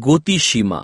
গতিসীমা